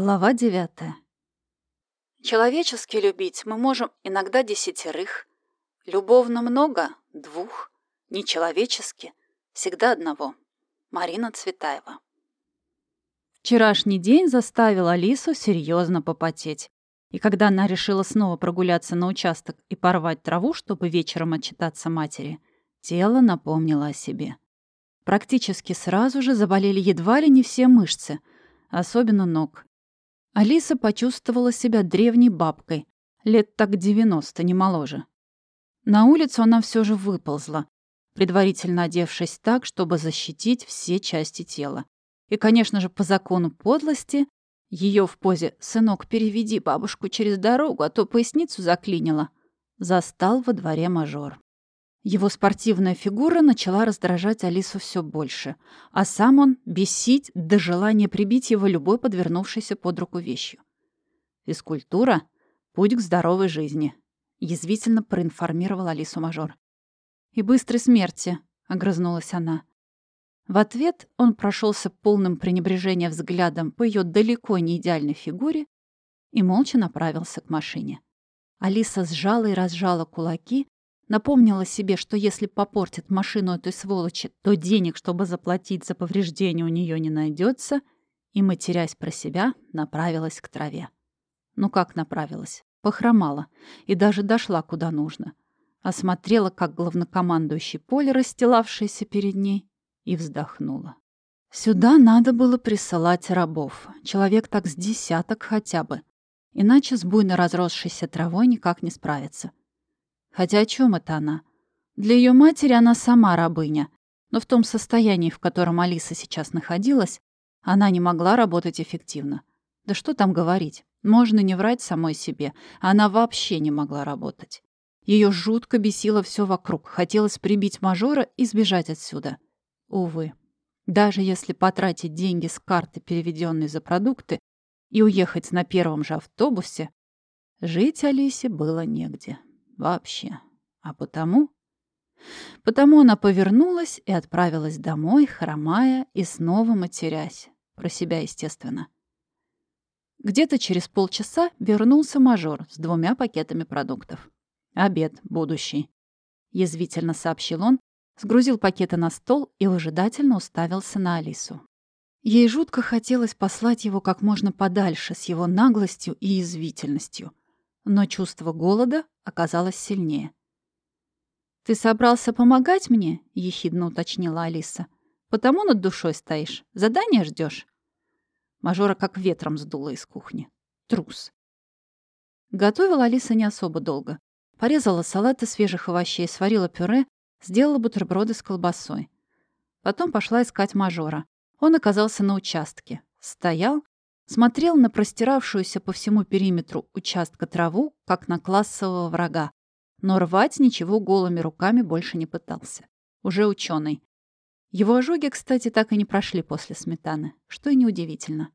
Глава девятая. Человечески любить мы можем иногда десятерых, любовно много — двух, нечеловечески — всегда одного. Марина Цветаева. Вчерашний день заставил Алису серьезно попотеть. И когда она решила снова прогуляться на участок и порвать траву, чтобы вечером отчитаться матери, тело напомнило о себе. Практически сразу же заболели едва ли не все мышцы, особенно ног. Алиса почувствовала себя древней бабкой, лет так 90, не моложе. На улицу она все же выползла, предварительно одевшись так, чтобы защитить все части тела. И, конечно же, по закону подлости, ее в позе «Сынок, переведи бабушку через дорогу, а то поясницу заклинило», застал во дворе мажор. Его спортивная фигура начала раздражать Алису все больше, а сам он бесить до желания прибить его любой подвернувшейся под руку вещью. «Физкультура — путь к здоровой жизни», — язвительно проинформировал Алису мажор. «И быстрой смерти», — огрызнулась она. В ответ он прошелся полным пренебрежения взглядом по ее далеко не идеальной фигуре и молча направился к машине. Алиса сжала и разжала кулаки, Напомнила себе, что если попортит машину этой сволочи, то денег, чтобы заплатить за повреждение, у нее не найдется, и, матерясь про себя, направилась к траве. Ну как направилась? Похромала и даже дошла куда нужно. Осмотрела, как главнокомандующий поле, расстилавшееся перед ней, и вздохнула. Сюда надо было присылать рабов, человек так с десяток хотя бы, иначе с буйно разросшейся травой никак не справиться. Хотя о чем это она? Для ее матери она сама рабыня, но в том состоянии, в котором Алиса сейчас находилась, она не могла работать эффективно. Да что там говорить? Можно не врать самой себе. Она вообще не могла работать. Ее жутко бесило все вокруг. Хотелось прибить мажора и сбежать отсюда. Увы. Даже если потратить деньги с карты, переведенной за продукты, и уехать на первом же автобусе, жить Алисе было негде. Вообще. А потому... Потому она повернулась и отправилась домой, хромая и снова матерясь. Про себя, естественно. Где-то через полчаса вернулся мажор с двумя пакетами продуктов. «Обед будущий», — язвительно сообщил он, сгрузил пакеты на стол и выжидательно уставился на Алису. Ей жутко хотелось послать его как можно подальше с его наглостью и язвительностью. Но чувство голода оказалось сильнее. «Ты собрался помогать мне?» — ехидно уточнила Алиса. «Потому над душой стоишь? Задание ждешь? Мажора как ветром сдуло из кухни. Трус. Готовила Алиса не особо долго. Порезала салат из свежих овощей, сварила пюре, сделала бутерброды с колбасой. Потом пошла искать мажора. Он оказался на участке. Стоял, смотрел на простиравшуюся по всему периметру участка траву, как на классового врага, но рвать ничего голыми руками больше не пытался. Уже ученый. Его ожоги, кстати, так и не прошли после сметаны, что и неудивительно.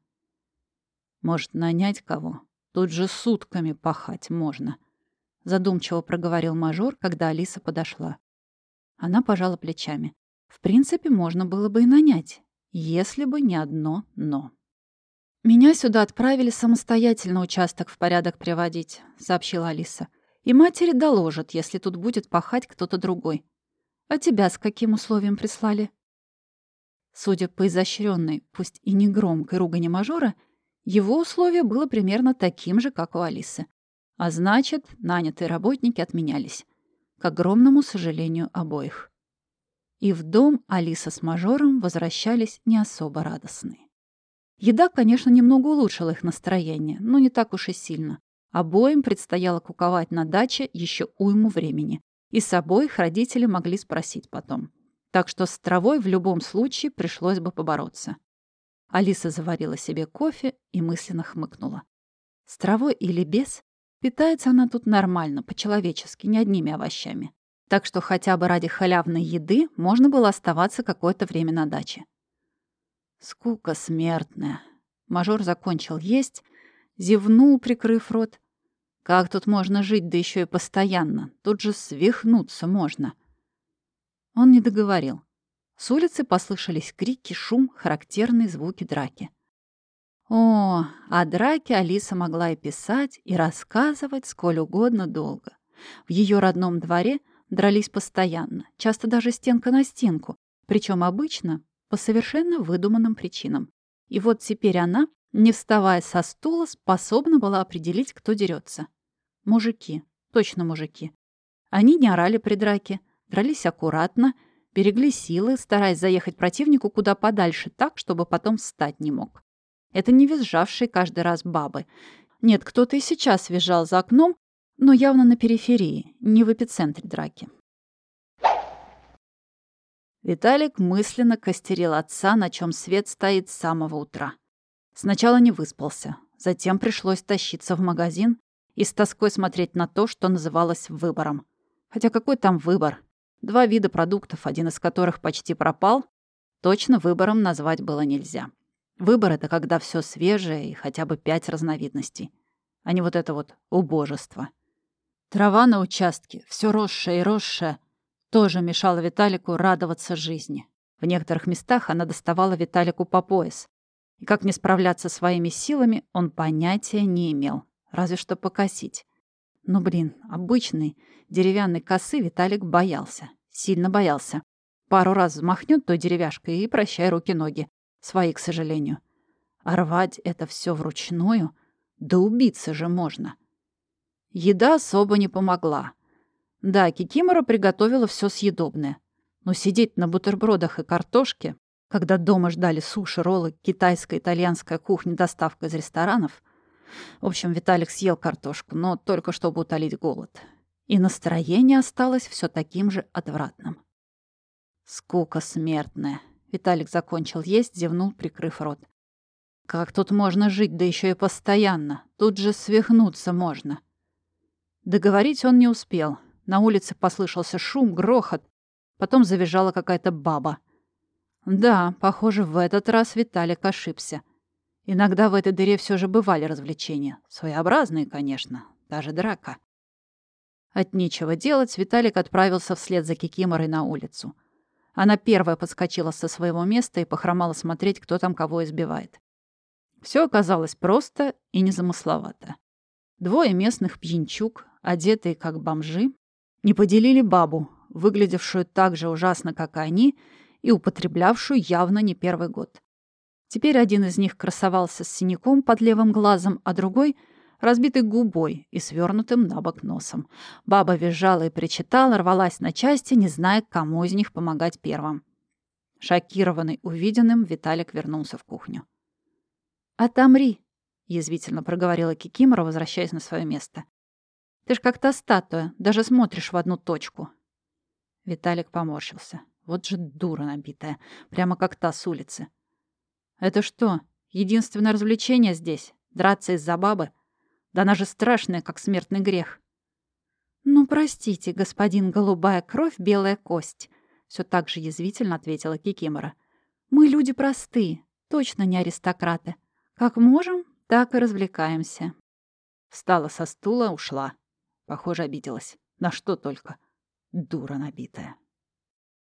«Может, нанять кого? Тут же сутками пахать можно», — задумчиво проговорил мажор, когда Алиса подошла. Она пожала плечами. В принципе, можно было бы и нанять, если бы не одно «но». «Меня сюда отправили самостоятельно участок в порядок приводить», — сообщила Алиса. «И матери доложат, если тут будет пахать кто-то другой. А тебя с каким условием прислали?» Судя по изощренной, пусть и не громкой ругани мажора, его условие было примерно таким же, как у Алисы. А значит, нанятые работники отменялись. К огромному сожалению обоих. И в дом Алиса с мажором возвращались не особо радостные. Еда, конечно, немного улучшила их настроение, но не так уж и сильно. Обоим предстояло куковать на даче еще уйму времени. И с обоих родители могли спросить потом. Так что с травой в любом случае пришлось бы побороться. Алиса заварила себе кофе и мысленно хмыкнула. С травой или без, питается она тут нормально, по-человечески, не одними овощами. Так что хотя бы ради халявной еды можно было оставаться какое-то время на даче. Скука смертная. Мажор закончил есть, зевнул, прикрыв рот. Как тут можно жить, да еще и постоянно? Тут же свихнуться можно. Он не договорил. С улицы послышались крики, шум, характерные звуки драки. О, о драке Алиса могла и писать, и рассказывать сколь угодно долго. В ее родном дворе дрались постоянно, часто даже стенка на стенку, причем обычно по совершенно выдуманным причинам. И вот теперь она, не вставая со стула, способна была определить, кто дерется. Мужики, точно мужики. Они не орали при драке, дрались аккуратно, берегли силы, стараясь заехать противнику куда подальше так, чтобы потом встать не мог. Это не визжавшие каждый раз бабы. Нет, кто-то и сейчас визжал за окном, но явно на периферии, не в эпицентре драки. Виталик мысленно костерил отца, на чем свет стоит с самого утра. Сначала не выспался, затем пришлось тащиться в магазин и с тоской смотреть на то, что называлось выбором. Хотя какой там выбор? Два вида продуктов, один из которых почти пропал, точно выбором назвать было нельзя. Выбор — это когда все свежее и хотя бы пять разновидностей, а не вот это вот убожество. Трава на участке, все росшая и росшая, тоже мешала Виталику радоваться жизни. В некоторых местах она доставала Виталику по пояс. И как не справляться своими силами, он понятия не имел. Разве что покосить. Но, блин, обычный деревянной косы Виталик боялся. Сильно боялся. Пару раз взмахнет той деревяшкой и прощай руки-ноги. Свои, к сожалению. А рвать это все вручную? Да убиться же можно. Еда особо не помогла. Да, Кикимора приготовила все съедобное. Но сидеть на бутербродах и картошке, когда дома ждали суши, роллы, китайская, итальянская кухня, доставка из ресторанов. В общем, Виталик съел картошку, но только чтобы утолить голод. И настроение осталось все таким же отвратным. Скука смертная. Виталик закончил есть, зевнул, прикрыв рот. Как тут можно жить, да еще и постоянно? Тут же свихнуться можно. Договорить он не успел. На улице послышался шум, грохот. Потом завизжала какая-то баба. Да, похоже, в этот раз Виталик ошибся. Иногда в этой дыре все же бывали развлечения. Своеобразные, конечно. Даже драка. От нечего делать Виталик отправился вслед за Кикиморой на улицу. Она первая подскочила со своего места и похромала смотреть, кто там кого избивает. Все оказалось просто и незамысловато. Двое местных пьянчук, одетые как бомжи, не поделили бабу, выглядевшую так же ужасно, как и они, и употреблявшую явно не первый год. Теперь один из них красовался с синяком под левым глазом, а другой — разбитой губой и свернутым на бок носом. Баба визжала и причитала, рвалась на части, не зная, кому из них помогать первым. Шокированный увиденным, Виталик вернулся в кухню. «Отомри!» — язвительно проговорила Кикимора, возвращаясь на свое место. «Ты ж как та статуя, даже смотришь в одну точку». Виталик поморщился. Вот же дура набитая, прямо как та с улицы. «Это что, единственное развлечение здесь? Драться из-за бабы?» Да она же страшная, как смертный грех. «Ну, простите, господин голубая кровь, белая кость», — все так же язвительно ответила Кикимора. «Мы люди простые, точно не аристократы. Как можем, так и развлекаемся». Встала со стула, ушла. Похоже, обиделась. На что только. Дура набитая.